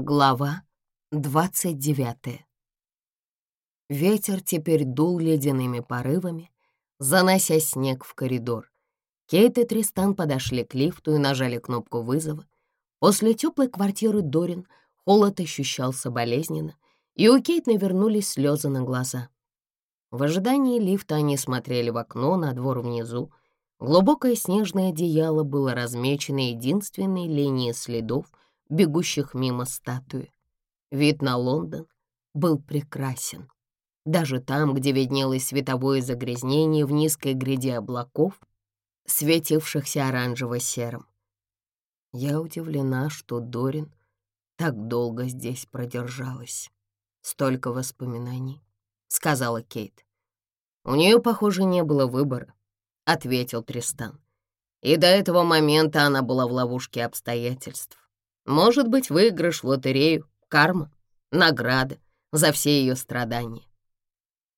Глава 29 Ветер теперь дул ледяными порывами, занося снег в коридор. Кейт и Тристан подошли к лифту и нажали кнопку вызова. После теплой квартиры Дорин холод ощущался болезненно, и у Кейт навернулись слезы на глаза. В ожидании лифта они смотрели в окно на двор внизу. Глубокое снежное одеяло было размечено единственной линией следов, бегущих мимо статуи. Вид на Лондон был прекрасен. Даже там, где виднелось световое загрязнение в низкой гряде облаков, светившихся оранжево-серым. Я удивлена, что Дорин так долго здесь продержалась. Столько воспоминаний, — сказала Кейт. У нее, похоже, не было выбора, — ответил Тристан. И до этого момента она была в ловушке обстоятельств. Может быть, выигрыш в лотерею, карма, награда за все ее страдания.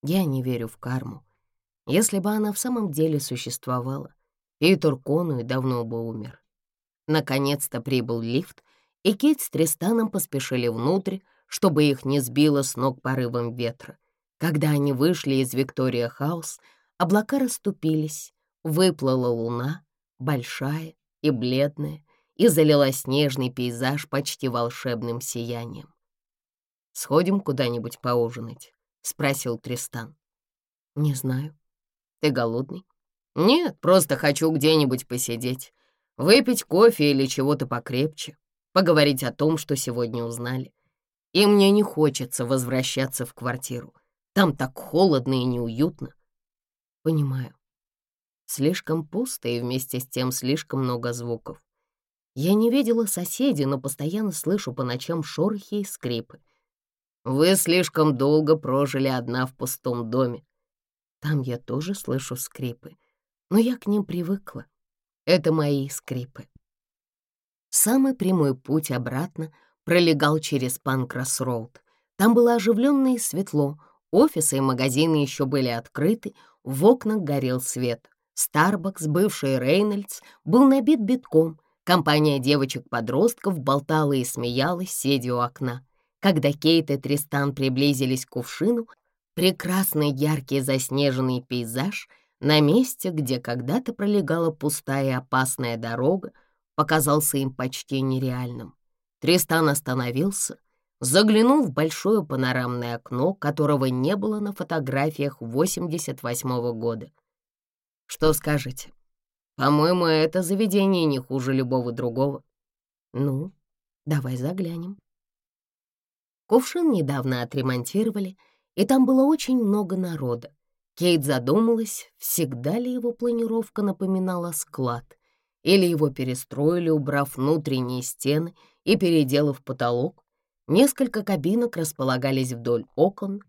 Я не верю в карму. Если бы она в самом деле существовала, и Туркону и давно бы умер. Наконец-то прибыл лифт, и Кейт с Тристаном поспешили внутрь, чтобы их не сбило с ног порывом ветра. Когда они вышли из Виктория Хаус, облака расступились, выплыла луна, большая и бледная, и залила снежный пейзаж почти волшебным сиянием. «Сходим куда-нибудь поужинать?» — спросил Тристан. «Не знаю. Ты голодный?» «Нет, просто хочу где-нибудь посидеть, выпить кофе или чего-то покрепче, поговорить о том, что сегодня узнали. И мне не хочется возвращаться в квартиру. Там так холодно и неуютно». «Понимаю. Слишком пусто и вместе с тем слишком много звуков. Я не видела соседей, но постоянно слышу по ночам шорохи и скрипы. Вы слишком долго прожили одна в пустом доме. Там я тоже слышу скрипы, но я к ним привыкла. Это мои скрипы. Самый прямой путь обратно пролегал через Панкрас-Роуд. Там было оживленно и светло, офисы и магазины еще были открыты, в окнах горел свет. Старбакс, бывший Рейнольдс, был набит битком — Компания девочек-подростков болтала и смеялась, сидя у окна. Когда Кейт и Тристан приблизились к кувшину, прекрасный яркий заснеженный пейзаж на месте, где когда-то пролегала пустая и опасная дорога, показался им почти нереальным. Тристан остановился, заглянул в большое панорамное окно, которого не было на фотографиях 88 -го года. «Что скажете?» По-моему, это заведение не хуже любого другого. Ну, давай заглянем. Кувшин недавно отремонтировали, и там было очень много народа. Кейт задумалась, всегда ли его планировка напоминала склад, или его перестроили, убрав внутренние стены и переделав потолок. Несколько кабинок располагались вдоль окон.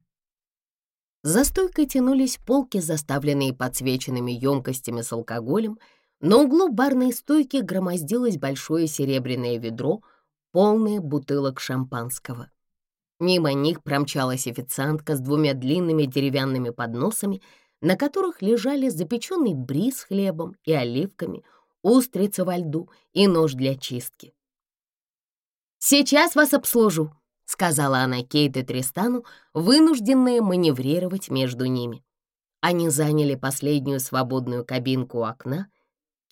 За стойкой тянулись полки, заставленные подсвеченными емкостями с алкоголем — на углу барной стойки громоздилось большое серебряное ведро, полное бутылок шампанского. Мимо них промчалась официантка с двумя длинными деревянными подносами, на которых лежали запеченный бриз с хлебом и оливками, устрица во льду и нож для чистки. «Сейчас вас обслужу», — сказала она Кейт и Тристану, вынужденная маневрировать между ними. Они заняли последнюю свободную кабинку у окна —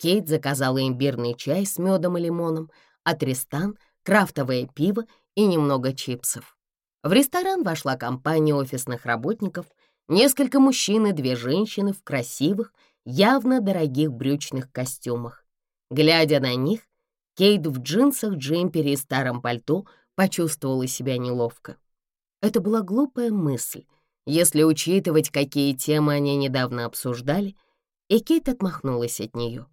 Кейт заказала имбирный чай с медом и лимоном, а Тристан — крафтовое пиво и немного чипсов. В ресторан вошла компания офисных работников, несколько мужчин и две женщины в красивых, явно дорогих брючных костюмах. Глядя на них, Кейт в джинсах, джемпере и старом пальто почувствовала себя неловко. Это была глупая мысль, если учитывать, какие темы они недавно обсуждали, и Кейт отмахнулась от нее.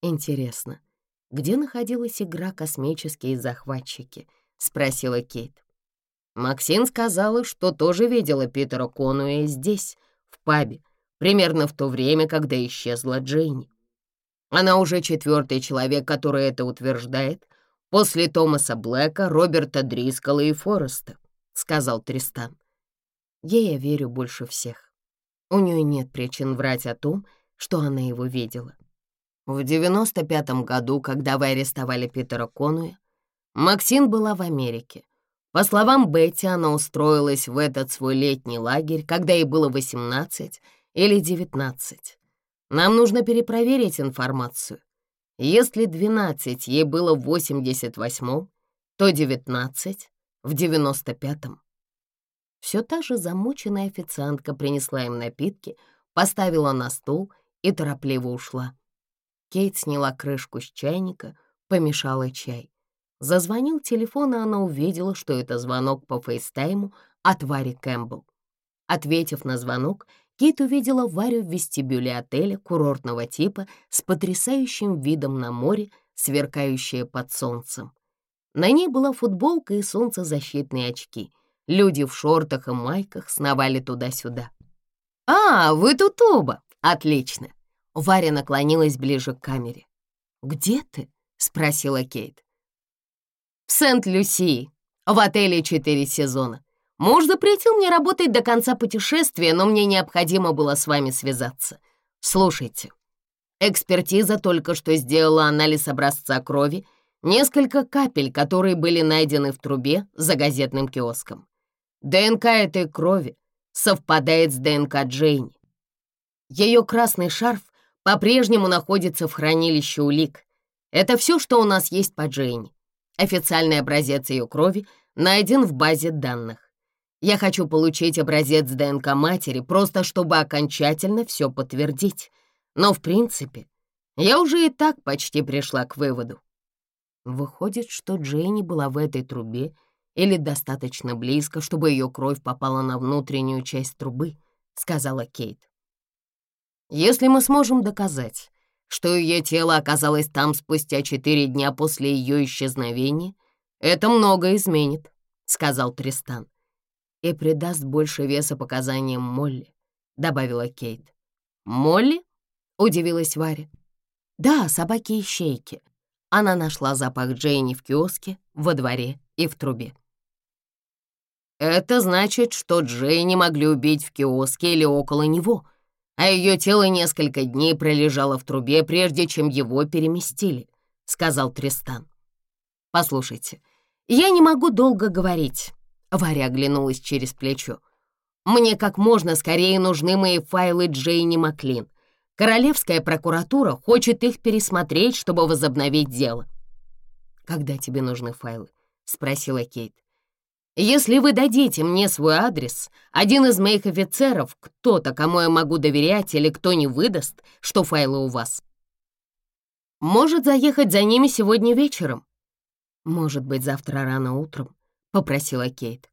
«Интересно, где находилась игра «Космические захватчики»?» — спросила Кейт. Максин сказала, что тоже видела Питера Конуэ здесь, в пабе, примерно в то время, когда исчезла Джейни. Она уже четвертый человек, который это утверждает, после Томаса Блэка, Роберта Дрискала и Фореста, — сказал Тристан. Ей я верю больше всех. У нее нет причин врать о том, что она его видела. В 95-м году, когда вы арестовали Питера Конуя, Максин была в Америке. По словам Бетти, она устроилась в этот свой летний лагерь, когда ей было 18 или 19. Нам нужно перепроверить информацию. Если 12 ей было в 88-м, то 19 — в 95-м. Все та же замученная официантка принесла им напитки, поставила на стол и торопливо ушла. Кейт сняла крышку с чайника, помешала чай. Зазвонил телефон, и она увидела, что это звонок по фейстайму от Вари Кэмпбелл. Ответив на звонок, Кейт увидела Варю в вестибюле отеля курортного типа с потрясающим видом на море, сверкающее под солнцем. На ней была футболка и солнцезащитные очки. Люди в шортах и майках сновали туда-сюда. «А, вы тут оба! Отлично! Варя наклонилась ближе к камере. «Где ты?» — спросила Кейт. «В Сент-Люсии, в отеле «Четыре сезона». Муж запретил мне работать до конца путешествия, но мне необходимо было с вами связаться. Слушайте, экспертиза только что сделала анализ образца крови, несколько капель, которые были найдены в трубе за газетным киоском. ДНК этой крови совпадает с ДНК Джейни. Ее красный шарф по-прежнему находится в хранилище улик. Это все, что у нас есть по Джейни. Официальный образец ее крови найден в базе данных. Я хочу получить образец ДНК матери, просто чтобы окончательно все подтвердить. Но, в принципе, я уже и так почти пришла к выводу. Выходит, что Джейни была в этой трубе или достаточно близко, чтобы ее кровь попала на внутреннюю часть трубы, сказала Кейт. Если мы сможем доказать, что ее тело оказалось там спустя четыре дня после ее исчезновения, это многое изменит», — сказал Тристан. «И придаст больше веса показаниям Молли», — добавила Кейт. «Молли?» — удивилась Варя. «Да, собаки и щейки». Она нашла запах Джейни в киоске, во дворе и в трубе. «Это значит, что Джейни могли убить в киоске или около него», а ее тело несколько дней пролежало в трубе, прежде чем его переместили», — сказал Тристан. «Послушайте, я не могу долго говорить», — Варя оглянулась через плечо. «Мне как можно скорее нужны мои файлы Джейни Маклин. Королевская прокуратура хочет их пересмотреть, чтобы возобновить дело». «Когда тебе нужны файлы?» — спросила Кейт. Если вы дадите мне свой адрес, один из моих офицеров, кто-то, кому я могу доверять или кто не выдаст, что файлы у вас, может заехать за ними сегодня вечером. Может быть, завтра рано утром, — попросила Кейт.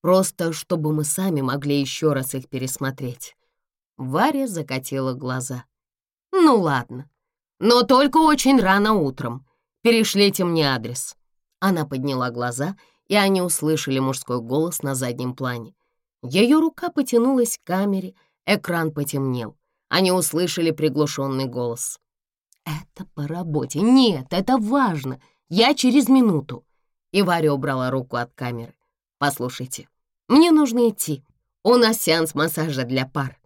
Просто, чтобы мы сами могли еще раз их пересмотреть. Варя закатила глаза. Ну ладно, но только очень рано утром. Перешлите мне адрес. Она подняла глаза и и они услышали мужской голос на заднем плане. Ее рука потянулась к камере, экран потемнел. Они услышали приглушенный голос. «Это по работе. Нет, это важно. Я через минуту». И Варя убрала руку от камеры. «Послушайте, мне нужно идти. У нас сеанс массажа для пар».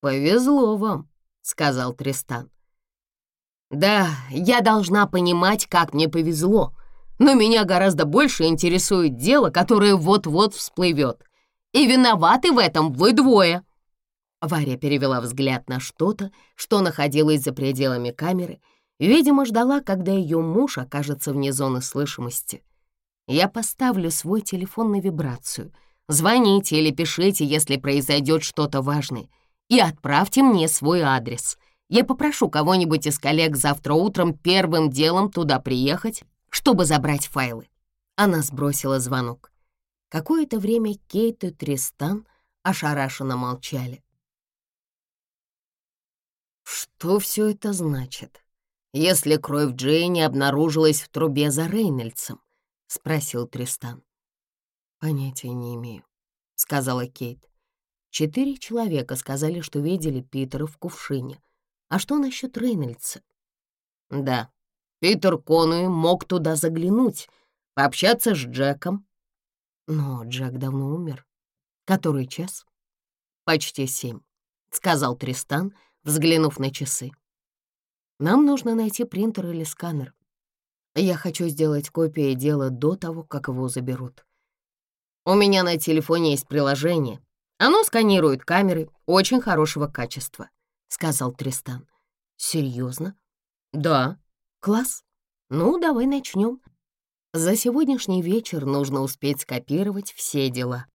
«Повезло вам», — сказал Тристан. «Да, я должна понимать, как мне повезло», но меня гораздо больше интересует дело, которое вот-вот всплывет. И виноваты в этом вы двое!» Варя перевела взгляд на что-то, что находилось за пределами камеры, видимо, ждала, когда ее муж окажется вне зоны слышимости. «Я поставлю свой телефон на вибрацию. Звоните или пишите, если произойдет что-то важное, и отправьте мне свой адрес. Я попрошу кого-нибудь из коллег завтра утром первым делом туда приехать чтобы забрать файлы. Она сбросила звонок. Какое-то время Кейт и Тристан ошарашенно молчали. Что все это значит? Если кровь Джейни обнаружилась в трубе за Рейнольдсом? — спросил Тристан. «Понятия не имею», — сказала Кейт. Четыре человека сказали, что видели Питера в кувшине. А что насчет Рейнольдса? Да, Питер Конуи мог туда заглянуть, пообщаться с Джеком. Но Джек давно умер. Который час? Почти семь, — сказал Тристан, взглянув на часы. Нам нужно найти принтер или сканер. Я хочу сделать копии дела до того, как его заберут. У меня на телефоне есть приложение. Оно сканирует камеры очень хорошего качества, — сказал Тристан. Серьезно? Да, Класс. Ну, давай начнем. За сегодняшний вечер нужно успеть скопировать все дела.